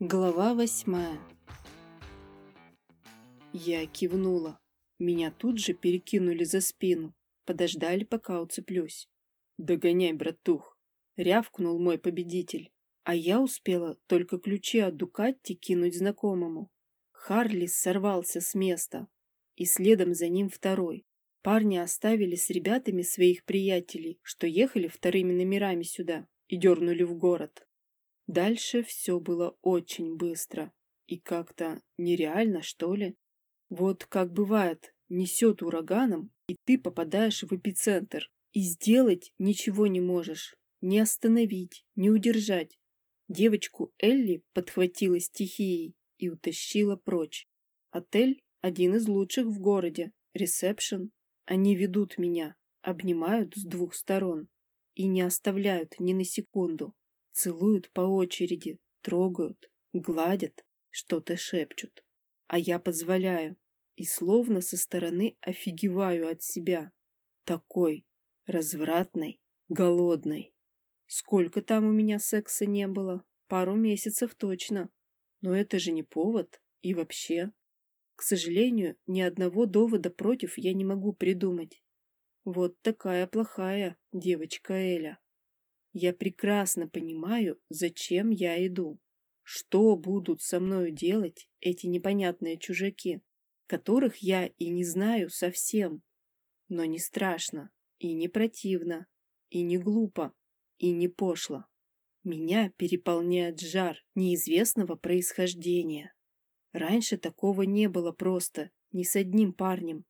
Глава восьмая Я кивнула. Меня тут же перекинули за спину. Подождали, пока уцеплюсь. «Догоняй, братух!» — рявкнул мой победитель. А я успела только ключи от Дукатти кинуть знакомому. Харли сорвался с места, и следом за ним второй. Парни оставили с ребятами своих приятелей, что ехали вторыми номерами сюда, и дернули в город. Дальше все было очень быстро и как-то нереально, что ли. Вот как бывает, несет ураганом, и ты попадаешь в эпицентр, и сделать ничего не можешь, не остановить, не удержать. Девочку Элли подхватила стихией и утащила прочь. Отель один из лучших в городе, ресепшн. Они ведут меня, обнимают с двух сторон и не оставляют ни на секунду. Целуют по очереди, трогают, гладят, что-то шепчут. А я позволяю и словно со стороны офигеваю от себя. Такой, развратной, голодной. Сколько там у меня секса не было? Пару месяцев точно. Но это же не повод. И вообще. К сожалению, ни одного довода против я не могу придумать. Вот такая плохая девочка Эля. Я прекрасно понимаю, зачем я иду. Что будут со мною делать эти непонятные чужаки, которых я и не знаю совсем. Но не страшно, и не противно, и не глупо, и не пошло. Меня переполняет жар неизвестного происхождения. Раньше такого не было просто, ни с одним парнем.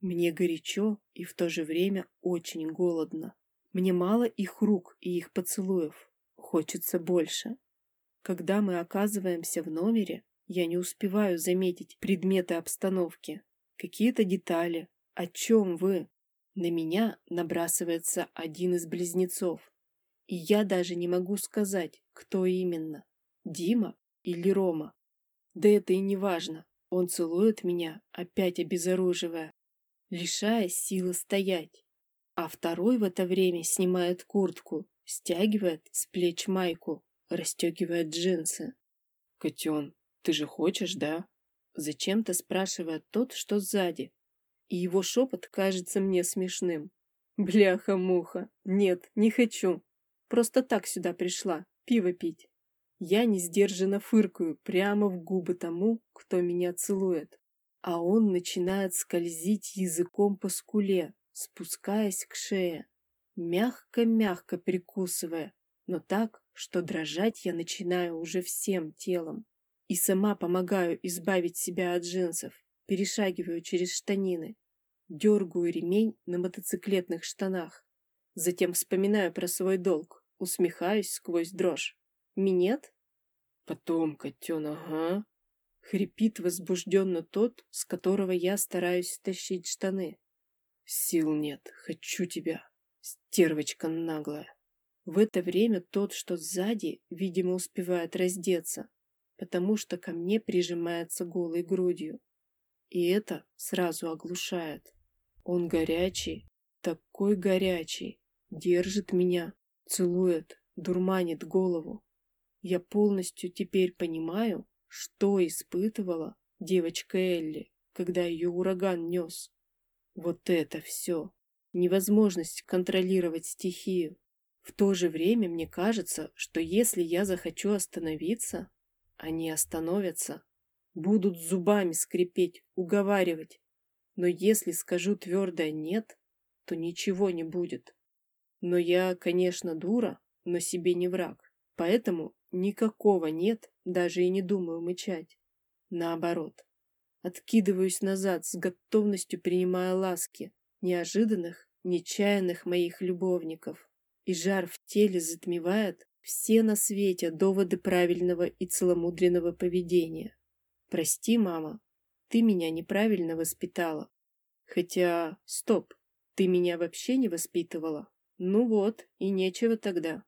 Мне горячо и в то же время очень голодно. Мне мало их рук и их поцелуев. Хочется больше. Когда мы оказываемся в номере, я не успеваю заметить предметы обстановки. Какие-то детали. О чем вы? На меня набрасывается один из близнецов. И я даже не могу сказать, кто именно. Дима или Рома. Да это и не важно. Он целует меня, опять обезоруживая, лишая силы стоять а второй в это время снимает куртку, стягивает с плеч майку, расстегивает джинсы. «Котен, ты же хочешь, да?» Зачем-то спрашивает тот, что сзади. И его шепот кажется мне смешным. «Бляха-муха! Нет, не хочу. Просто так сюда пришла, пиво пить». Я не сдержанно фыркаю прямо в губы тому, кто меня целует. А он начинает скользить языком по скуле, спускаясь к шее, мягко-мягко прикусывая, но так, что дрожать я начинаю уже всем телом. И сама помогаю избавить себя от джинсов, перешагиваю через штанины, дергаю ремень на мотоциклетных штанах. Затем вспоминаю про свой долг, усмехаюсь сквозь дрожь. Минет? Потом, котен, ага. Хрипит возбужденно тот, с которого я стараюсь стащить штаны. Сил нет, хочу тебя, стервочка наглая. В это время тот, что сзади, видимо, успевает раздеться, потому что ко мне прижимается голой грудью. И это сразу оглушает. Он горячий, такой горячий, держит меня, целует, дурманит голову. Я полностью теперь понимаю, что испытывала девочка Элли, когда ее ураган нес. Вот это все. Невозможность контролировать стихию. В то же время мне кажется, что если я захочу остановиться, они остановятся. Будут зубами скрипеть, уговаривать. Но если скажу твердое «нет», то ничего не будет. Но я, конечно, дура, но себе не враг. Поэтому никакого «нет» даже и не думаю мычать. Наоборот, Откидываюсь назад, с готовностью принимая ласки, неожиданных, нечаянных моих любовников. И жар в теле затмевает все на свете доводы правильного и целомудренного поведения. Прости, мама, ты меня неправильно воспитала. Хотя, стоп, ты меня вообще не воспитывала. Ну вот, и нечего тогда.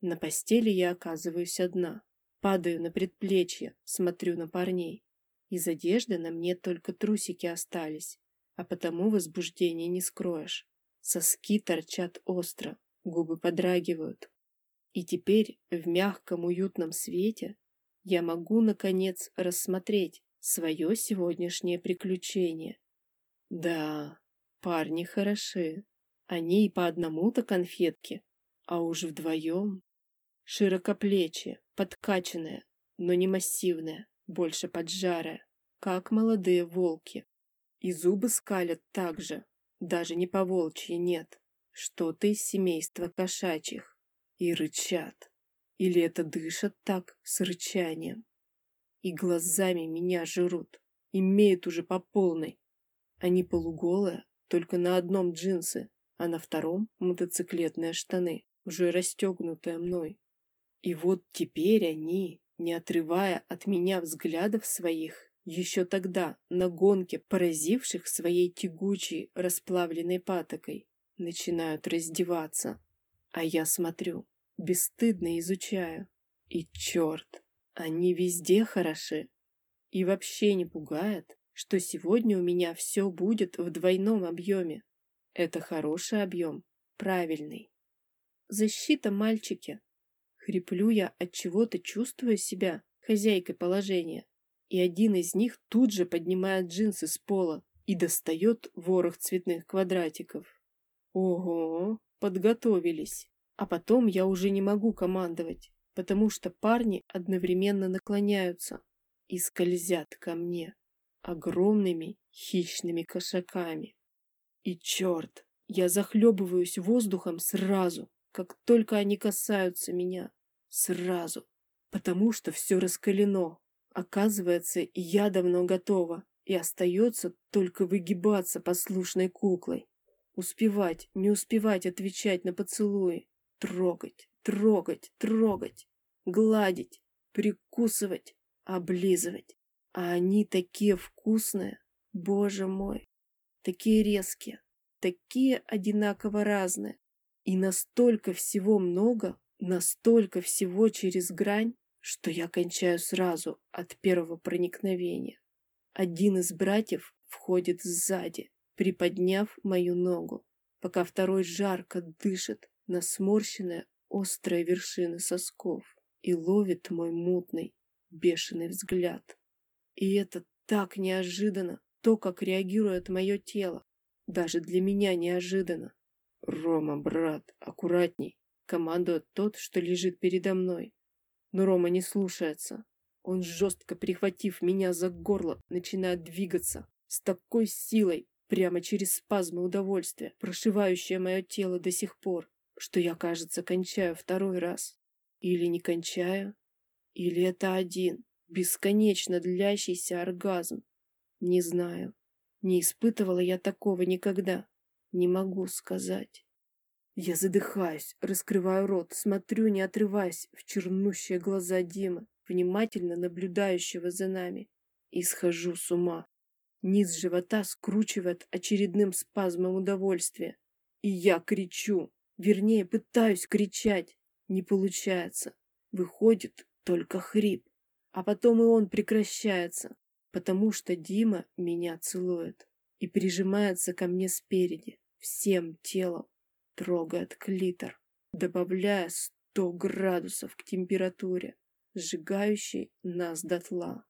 На постели я оказываюсь одна. Падаю на предплечье, смотрю на парней. Из одежды на мне только трусики остались, а потому возбуждение не скроешь. Соски торчат остро, губы подрагивают. И теперь в мягком уютном свете я могу, наконец, рассмотреть свое сегодняшнее приключение. Да, парни хороши. Они и по одному-то конфетке, а уж вдвоем. Широкоплечие, подкачанное, но не массивное, больше поджарое, как молодые волки. И зубы скалят так же, даже не по волчьи нет, что-то из семейства кошачьих. И рычат. Или это дышат так, с рычанием. И глазами меня жрут, имеют уже по полной. Они полуголые, только на одном джинсы, а на втором мотоциклетные штаны, уже расстегнутые мной. И вот теперь они, не отрывая от меня взглядов своих, еще тогда на гонке, поразивших своей тягучей расплавленной патокой, начинают раздеваться. А я смотрю, бесстыдно изучаю. И черт, они везде хороши. И вообще не пугает, что сегодня у меня все будет в двойном объеме. Это хороший объем, правильный. Защита, мальчики. Хриплю я от чего-то, чувствуя себя хозяйкой положения. И один из них тут же поднимает джинсы с пола и достает ворох цветных квадратиков. Ого, подготовились. А потом я уже не могу командовать, потому что парни одновременно наклоняются и скользят ко мне огромными хищными кошаками. И черт, я захлебываюсь воздухом сразу, как только они касаются меня. Сразу. Потому что все раскалено. Оказывается, я давно готова, и остается только выгибаться послушной куклой. Успевать, не успевать отвечать на поцелуи. Трогать, трогать, трогать. Гладить, прикусывать, облизывать. А они такие вкусные, боже мой. Такие резкие, такие одинаково разные. И настолько всего много, настолько всего через грань, что я кончаю сразу от первого проникновения. Один из братьев входит сзади, приподняв мою ногу, пока второй жарко дышит на сморщенные острые вершины сосков и ловит мой мутный, бешеный взгляд. И это так неожиданно, то, как реагирует мое тело. Даже для меня неожиданно. «Рома, брат, аккуратней!» Командует тот, что лежит передо мной. Но Рома не слушается. Он, жестко прихватив меня за горло, начинает двигаться с такой силой, прямо через спазмы удовольствия, прошивающее мое тело до сих пор, что я, кажется, кончаю второй раз. Или не кончаю, или это один, бесконечно длящийся оргазм. Не знаю. Не испытывала я такого никогда. Не могу сказать. Я задыхаюсь, раскрываю рот, смотрю, не отрываясь, в чернущие глаза Димы, внимательно наблюдающего за нами, и схожу с ума. Низ живота скручивает очередным спазмом удовольствия. И я кричу, вернее, пытаюсь кричать. Не получается. Выходит только хрип. А потом и он прекращается, потому что Дима меня целует и прижимается ко мне спереди, всем телом, трогает клитор, добавляя сто градусов к температуре, сжигающей нас дотла.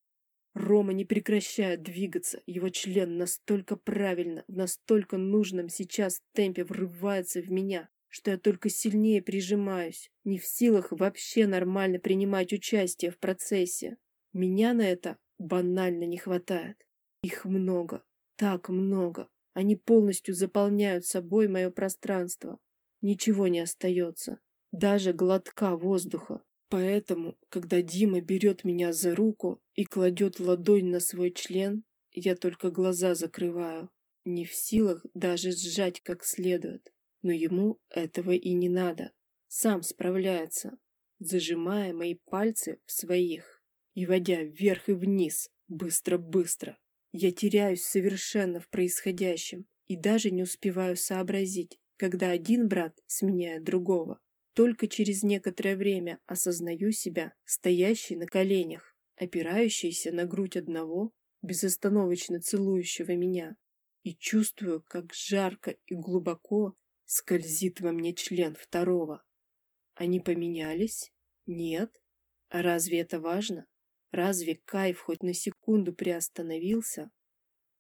Рома не прекращает двигаться, его член настолько правильно, в настолько нужном сейчас темпе врывается в меня, что я только сильнее прижимаюсь, не в силах вообще нормально принимать участие в процессе. Меня на это банально не хватает. Их много, так много. Они полностью заполняют собой мое пространство. Ничего не остается, даже глотка воздуха. Поэтому, когда Дима берет меня за руку и кладет ладонь на свой член, я только глаза закрываю, не в силах даже сжать как следует. Но ему этого и не надо. Сам справляется, зажимая мои пальцы в своих и водя вверх и вниз, быстро-быстро. Я теряюсь совершенно в происходящем и даже не успеваю сообразить, когда один брат сменяет другого. Только через некоторое время осознаю себя, стоящей на коленях, опирающейся на грудь одного, безостановочно целующего меня, и чувствую, как жарко и глубоко скользит во мне член второго. Они поменялись? Нет. А разве это важно? Разве кайф хоть на секунду приостановился?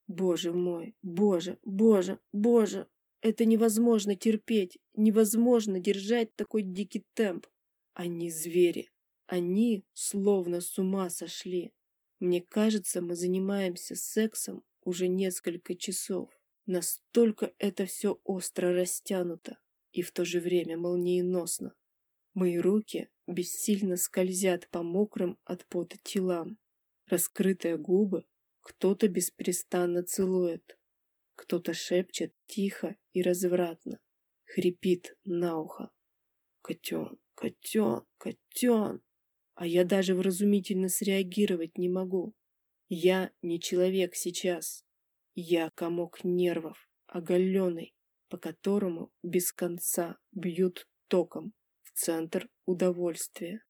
Боже мой, боже, боже, боже! Это невозможно терпеть, невозможно держать такой дикий темп. Они звери. Они словно с ума сошли. Мне кажется, мы занимаемся сексом уже несколько часов. Настолько это все остро растянуто и в то же время молниеносно. Мои руки бессильно скользят по мокрым от пота телам. Раскрытые губы кто-то беспрестанно целует, кто-то шепчет тихо и развратно, хрипит на ухо. «Котен, котен, котен!» А я даже вразумительно среагировать не могу. Я не человек сейчас. Я комок нервов, оголенный, по которому без конца бьют током центр удовольствия.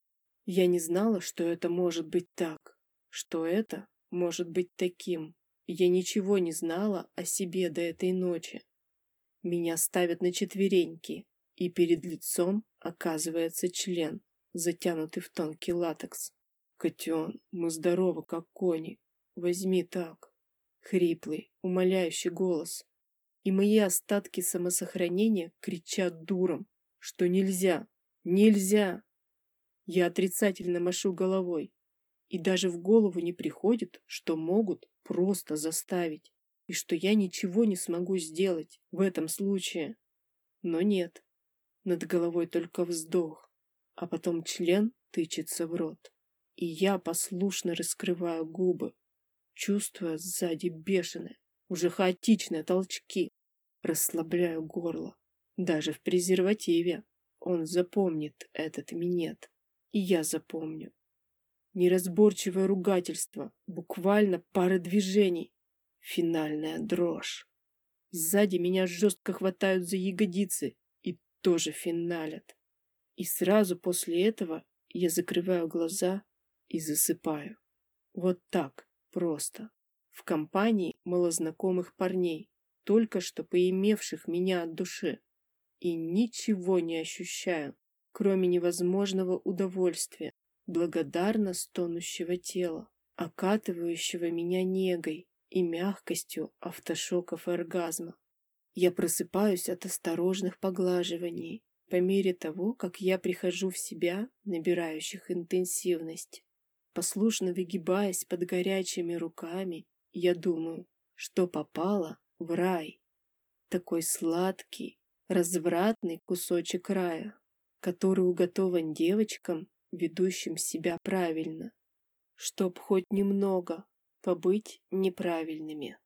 Я не знала, что это может быть так, что это может быть таким. Я ничего не знала о себе до этой ночи. Меня ставят на четвереньки, и перед лицом оказывается член, затянутый в тонкий латекс. Котен, мы здоровы, как кони. Возьми так. Хриплый, умоляющий голос. И мои остатки самосохранения кричат дуром, что нельзя, нельзя. Я отрицательно машу головой. И даже в голову не приходит, что могут просто заставить, и что я ничего не смогу сделать в этом случае. Но нет. Над головой только вздох, а потом член тычется в рот. И я послушно раскрываю губы, чувствуя сзади бешеные, уже хаотичные толчки. Расслабляю горло. Даже в презервативе он запомнит этот минет. И я запомню. Неразборчивое ругательство, буквально пара движений. Финальная дрожь. Сзади меня жестко хватают за ягодицы и тоже финалят. И сразу после этого я закрываю глаза и засыпаю. Вот так, просто. В компании малознакомых парней, только что поимевших меня от души. И ничего не ощущаю, кроме невозможного удовольствия, благодарно стонущего тела, окатывающего меня негой и мягкостью автошоков и оргазма. Я просыпаюсь от осторожных поглаживаний по мере того, как я прихожу в себя, набирающих интенсивность. Послушно выгибаясь под горячими руками, я думаю, что попало в рай. Такой сладкий, развратный кусочек рая, который уготован девочкам ведущим себя правильно, чтоб хоть немного побыть неправильными.